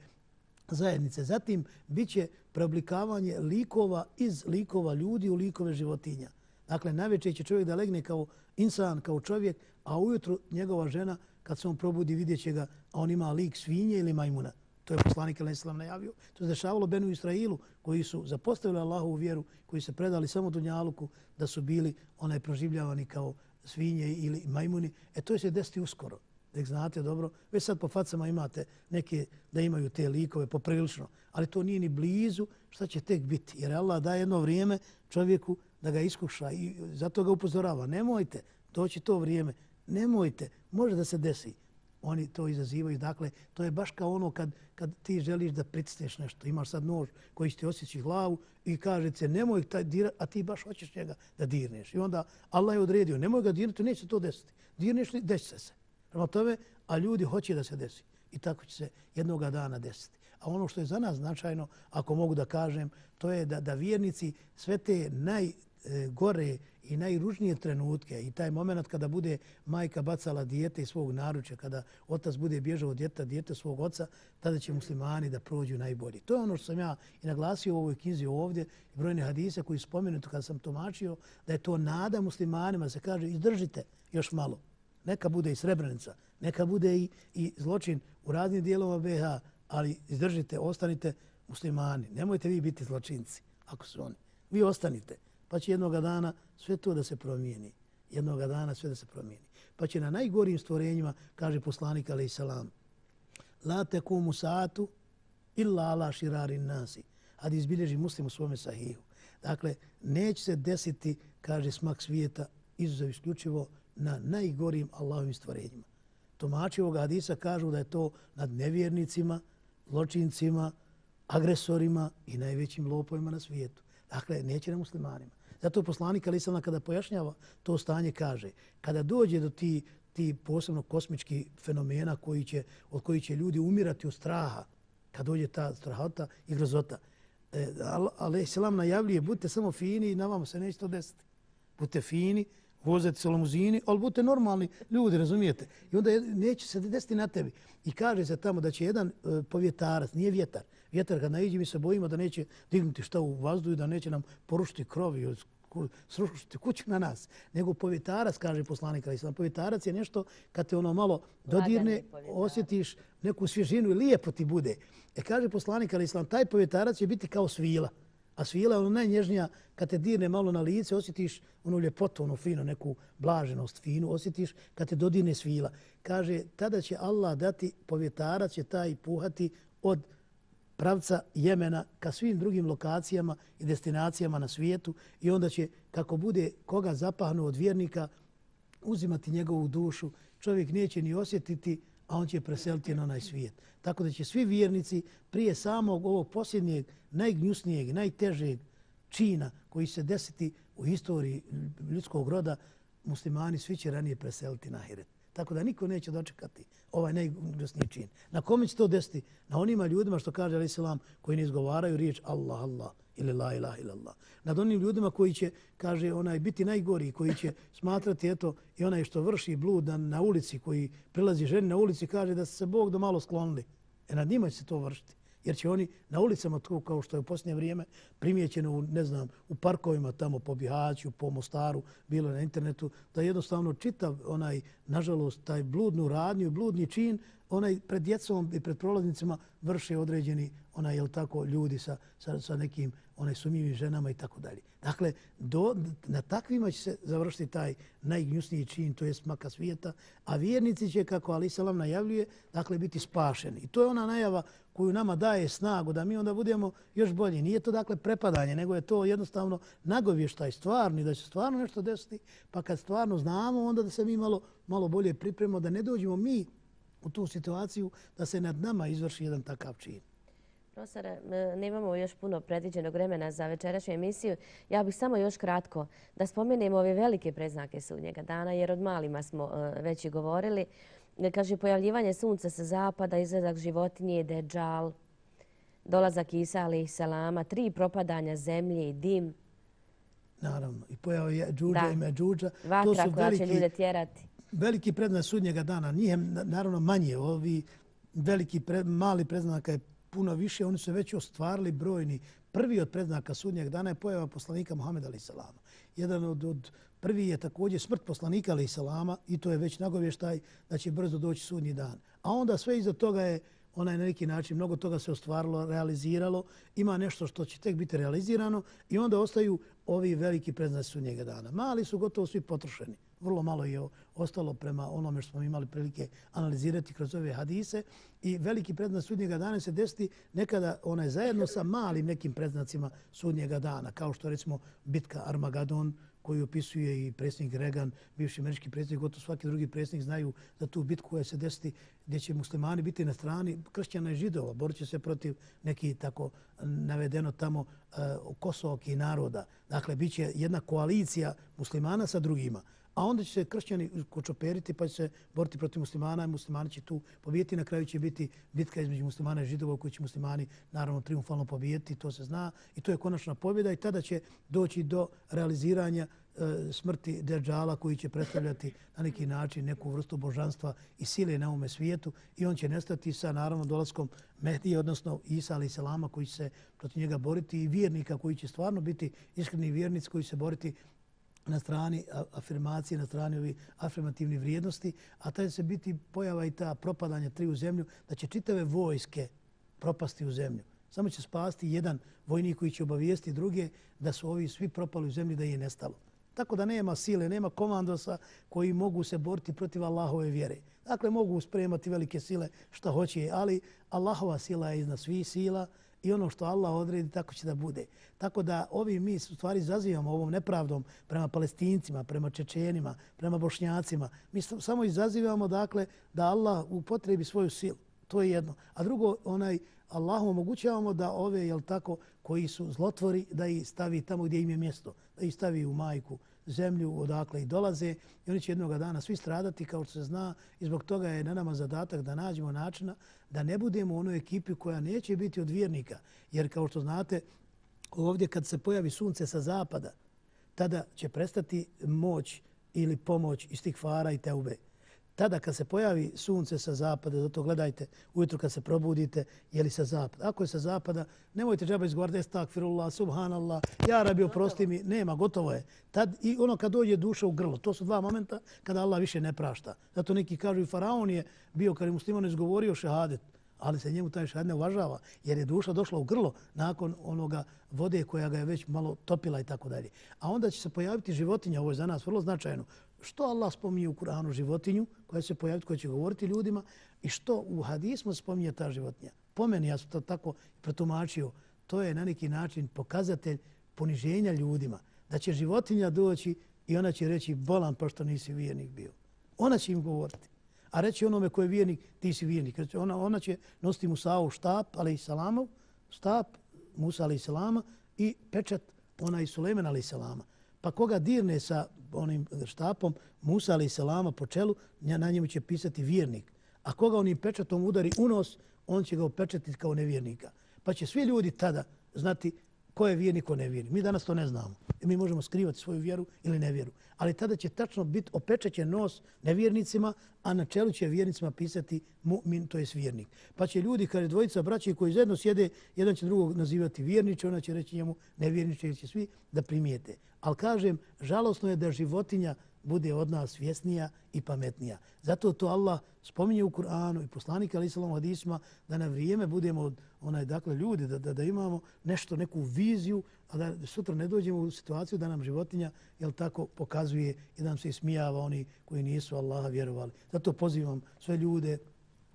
zajednice. Zatim bit će preoblikavanje likova iz likova ljudi u likove životinja. Dakle, najveće će čovjek da legne kao insan, kao čovjek, a ujutru njegova žena, kad se on probudi, vidjet će ga, a on ima lik svinje ili majmuna. To je poslanik Al-Islam najavio. To se dešavalo Benu Israilu, koji su zapostavili Allahovu vjeru, koji se predali samo Dunjaluku, da su bili onaj proživljavani kao svinje ili majmuni. E to je se desiti uskoro. Nek znate dobro, već sad po facama imate neke da imaju te likove poprilično, ali to nije ni blizu šta će tek biti. Jer Allah daje jedno vrijeme čovjeku da ga iskuša i zato ga upozorava. Nemojte, doći to vrijeme, nemojte, može da se desi. Oni to izazivaju. Dakle, to je baš kao ono kad, kad ti želiš da pritisneš nešto. Imaš sad nož koji će ti osjeći glavu i kaže se nemoj taj dira, a ti baš hoćeš njega da dirneš. I onda Allah je odredio, nemoj ga dirnuti, neće to desiti. Dirneš li, desi se. Prema tome, a ljudi hoće da se desi. I tako će se jednoga dana desiti. A ono što je za nas značajno, ako mogu da kažem, to je da, da vjernici sve te najgore i najružnije trenutke i taj moment kada bude majka bacala dijete iz svog naručja, kada otac bude bježao od djeta, dijete svog oca, tada će muslimani da prođu najbolji. To je ono što sam ja i naglasio u ovoj knjizi ovdje i brojne hadise koji spomenuti kada sam tomačio, da je to nada muslimanima, se kaže izdržite još malo neka bude i Srebrenica, neka bude i, i zločin u raznim dijelova BH, ali izdržite, ostanite muslimani. Nemojte vi biti zločinci, ako su oni. Vi ostanite, pa će jednoga dana sve to da se promijeni. Jednoga dana sve da se promijeni. Pa će na najgorijim stvorenjima, kaže poslanik alaih salam, la tekumu saatu illa ala širarin nasi. Hadi izbilježi muslim u svome sahihu. Dakle, neće se desiti, kaže smak svijeta, izuzav isključivo na najgorim Allahovim stvorenjima. Tomači ovog hadisa kažu da je to nad nevjernicima, zločincima, agresorima i najvećim lopovima na svijetu. Dakle, neće na muslimanima. Zato poslanik Alisana kada pojašnjava to stanje kaže, kada dođe do ti, ti posebno kosmički fenomena koji će, od koji će ljudi umirati od straha, kad dođe ta strahota i grozota, e, ali najavljuje, budite samo fini i na vam se neće to desiti. Budite fini, vozati se limuzini, ali budete normalni ljudi, razumijete? I onda neće se desiti na tebi. I kaže se tamo da će jedan e, povjetarac, nije vjetar, vjetar kad naiđe mi se bojimo da neće dignuti šta u vazdu i da neće nam porušiti krovi, srušiti kuću na nas. Nego povjetarac, kaže poslanik Islam, povjetarac je nešto kad te ono malo dodirne, osjetiš neku svježinu i lijepo ti bude. E kaže poslanik Islam, taj povjetarac će biti kao svila. A svila je ono najnježnija, kad te dirne malo na lice, osjetiš onu ljepotu, ono fino, neku blaženost finu, osjetiš kad te dodirne svila. Kaže, tada će Allah dati, povjetara će taj puhati od pravca Jemena ka svim drugim lokacijama i destinacijama na svijetu i onda će, kako bude koga zapahnu od vjernika, uzimati njegovu dušu. Čovjek neće ni osjetiti a on će preseliti na onaj svijet. Tako da će svi vjernici prije samog ovog posljednjeg, najgnjusnijeg, najtežeg čina koji se desiti u historiji ljudskog roda, muslimani svi će ranije preseliti na Hiret. Tako da niko neće dočekati ovaj najgnjusniji čin. Na kome će to desiti? Na onima ljudima što kaže Ali Selam koji ne izgovaraju riječ Allah, Allah ili la ilaha illallah. Nad onim ljudima koji će, kaže, onaj biti najgori, koji će smatrati, eto, i onaj što vrši blud na, na ulici, koji prilazi ženi na ulici, kaže da se Bog do malo sklonili. E nad njima će se to vršiti. Jer će oni na ulicama, tu, kao što je u posljednje vrijeme primjećeno u, ne znam, u parkovima tamo po Bihaću, po Mostaru, bilo na internetu, da jednostavno čitav onaj, nažalost, taj bludnu radnju i bludni čin, onaj pred djecom i pred prolaznicima vrše određeni onaj jel tako ljudi sa, sa, sa nekim onaj sumnjivim ženama i tako dalje. Dakle, do, na takvima će se završiti taj najgnjusniji čin, to je smaka svijeta, a vjernici će, kako Ali Salam najavljuje, dakle, biti spašeni. I to je ona najava koju nama daje snagu da mi onda budemo još bolji. Nije to, dakle, prepadanje, nego je to jednostavno nagovještaj stvarni, da će stvarno nešto desiti, pa kad stvarno znamo, onda da se mi malo, malo bolje pripremimo, da ne dođemo mi u tu situaciju da se nad nama izvrši jedan takav čin. Profesore, nemamo još puno predviđenog vremena za večerašnju emisiju. Ja bih samo još kratko da spomenemo ove velike preznake sudnjega dana, jer od malima smo e, već i govorili. Kaže, pojavljivanje sunca sa zapada, izgledak životinje, deđal, dolazak Isa ali salama, tri propadanja zemlje i dim. Naravno, i pojava je džuđa i međuđa. Vatra koja će ljude tjerati. Veliki prednak sudnjega dana, nije naravno manje. Ovi veliki, mali predznaka je puno više, oni su već ostvarili brojni. Prvi od predznaka sudnjeg dana je pojava poslanika Muhammeda alaih salama. Jedan od, od prvi je također smrt poslanika alaih salama i to je već nagovještaj da će brzo doći sudnji dan. A onda sve iza toga je ona je na neki način mnogo toga se ostvarilo, realiziralo, ima nešto što će tek biti realizirano i onda ostaju ovi veliki predznaci sudnjega dana. Mali su gotovo svi potrošeni. Vrlo malo je ostalo prema onome što smo imali prilike analizirati kroz ove hadise i veliki predznac sudnjega dana se desiti nekada onaj zajedno sa malim nekim predznacima sudnjega dana, kao što recimo bitka Armagadon, koju opisuje i predsjednik Reagan, bivši američki predsjednik, gotovo svaki drugi predsjednik znaju za tu bitku koja se desiti gdje će muslimani biti na strani kršćana i židova, borit će se protiv neki tako navedeno tamo eh, uh, kosovaki naroda. Dakle, bit će jedna koalicija muslimana sa drugima. A onda će se kršćani kočoperiti pa će se boriti protiv muslimana i muslimani će tu pobijeti. Na kraju će biti bitka između muslimana i židova koji će muslimani naravno triumfalno pobijeti. To se zna i to je konačna pobjeda i tada će doći do realiziranja e, smrti Dejjala koji će predstavljati na neki način neku vrstu božanstva i sile na ovome svijetu i on će nestati sa naravno dolaskom Mehdije, odnosno Isa ali Selama koji će se protiv njega boriti i vjernika koji će stvarno biti iskreni vjernici koji će se boriti na strani afirmacije, na strani ovi afirmativni vrijednosti, a taj se biti pojava i ta propadanja tri u zemlju, da će čitave vojske propasti u zemlju. Samo će spasti jedan vojnik koji će obavijesti druge da su ovi svi propali u zemlji da je nestalo. Tako da nema sile, nema komandosa koji mogu se boriti protiv Allahove vjere. Dakle, mogu spremati velike sile što hoće, ali Allahova sila je iznad svih sila i ono što Allah odredi, tako će da bude. Tako da ovi mi u stvari izazivamo ovom nepravdom prema palestincima, prema čečenima, prema bošnjacima. Mi samo izazivamo dakle da Allah upotrebi svoju silu. To je jedno. A drugo, onaj Allahu omogućavamo da ove, jel tako, koji su zlotvori, da ih stavi tamo gdje im je mjesto. Da ih stavi u majku, zemlju odakle i dolaze i oni će jednog dana svi stradati kao što se zna i zbog toga je na nama zadatak da nađemo načina da ne budemo u onoj ekipi koja neće biti od vjernika. Jer kao što znate, ovdje kad se pojavi sunce sa zapada, tada će prestati moć ili pomoć iz tih fara i teube tada kad se pojavi sunce sa zapada, zato gledajte ujutru kad se probudite, je li sa zapada. Ako je sa zapada, nemojte džaba izgovarati estakfirullah, subhanallah, ja rabi oprosti mi, nema, gotovo je. Tad, I ono kad dođe duša u grlo, to su dva momenta kada Allah više ne prašta. Zato neki kažu i faraon je bio kad je musliman izgovorio šehadet, ali se njemu taj šehadet ne uvažava, jer je duša došla u grlo nakon onoga vode koja ga je već malo topila i tako dalje. A onda će se pojaviti životinja, ovo je za nas vrlo značajno, što Allah spominje u Kur'anu životinju koja se pojaviti, koja će govoriti ljudima i što u hadismu spominje ta životinja. Po meni, ja sam to tako pretumačio, to je na neki način pokazatelj poniženja ljudima. Da će životinja doći i ona će reći bolan pošto nisi vjernik bio. Ona će im govoriti. A reći onome ko je vjernik, ti si vjernik. Ona, ona će nositi Musavu štap, ali i salamov, štap Musa, ali i salama i pečat ona i Sulemen, ali i salama. Pa koga dirne sa onim štapom Musa ali selama po čelu, na njemu će pisati vjernik. A koga onim pečatom udari u nos, on će ga upečatiti kao nevjernika. Pa će svi ljudi tada znati ko je vjernik, ko nevjernik. Mi danas to ne znamo. I mi možemo skrivati svoju vjeru ili nevjeru. Ali tada će tačno biti opečećen nos nevjernicima, a na čelu će vjernicima pisati mu'min, to je vjernik. Pa će ljudi, kada je dvojica braća koji zajedno sjede, jedan će drugog nazivati vjerniče, ona će reći njemu nevjerniče, jer će svi da primijete. Ali kažem, žalosno je da životinja bude od nas svjesnija i pametnija. Zato to Allah spominje u Kur'anu i poslanika ali sallam hadisma da na vrijeme budemo onaj dakle ljudi da, da, da imamo nešto neku viziju a da sutra ne dođemo u situaciju da nam životinja jel tako pokazuje i da nam se ismijava oni koji nisu Allaha vjerovali. Zato pozivam sve ljude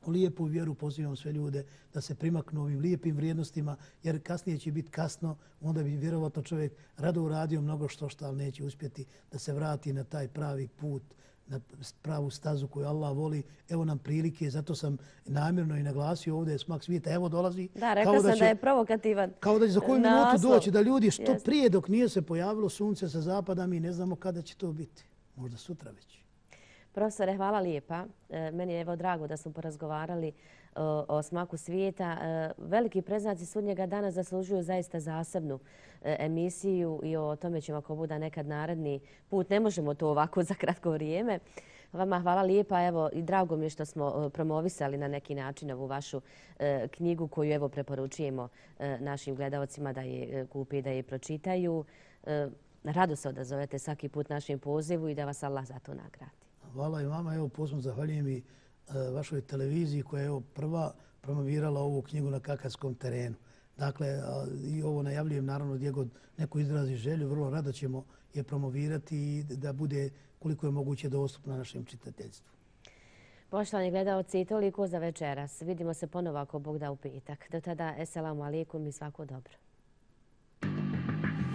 u lijepu vjeru pozivam sve ljude da se primaknu ovim lijepim vrijednostima, jer kasnije će biti kasno, onda bi vjerovatno čovjek rado uradio mnogo što što, ali neće uspjeti da se vrati na taj pravi put, na pravu stazu koju Allah voli. Evo nam prilike, zato sam namjerno i naglasio ovdje smak svijeta. Evo dolazi. Da, rekao sam da, će, da je provokativan Kao da će za koju minutu doći da ljudi što prije dok nije se pojavilo sunce sa zapada, mi ne znamo kada će to biti. Možda sutra već. Profesore, hvala lijepa. E, meni je evo drago da smo porazgovarali e, o smaku svijeta. E, veliki preznaci sudnjega dana zaslužuju zaista zasebnu emisiju i o tome ćemo ako bude nekad naredni put. Ne možemo to ovako [LAUGHS] za kratko vrijeme. Vama hvala lijepa. Evo, i drago mi je što smo promovisali na neki način ovu vašu knjigu koju evo preporučujemo našim gledalcima da je kupi i da je pročitaju. Rado se odazovete svaki put našem pozivu i da vas Allah za to nagradi. Hvala i vama. Evo, posebno zahvaljujem i e, vašoj televiziji koja je prva promovirala ovu knjigu na kakarskom terenu. Dakle, i ovo najavljujem naravno gdje god neko izrazi želju, vrlo rado ćemo je promovirati i da bude koliko je moguće dostupno našem čitateljstvu. Poštovani gledalci, toliko za večeras. Vidimo se ponovo ako Bog da u petak. Do tada, eselamu alikum i svako dobro.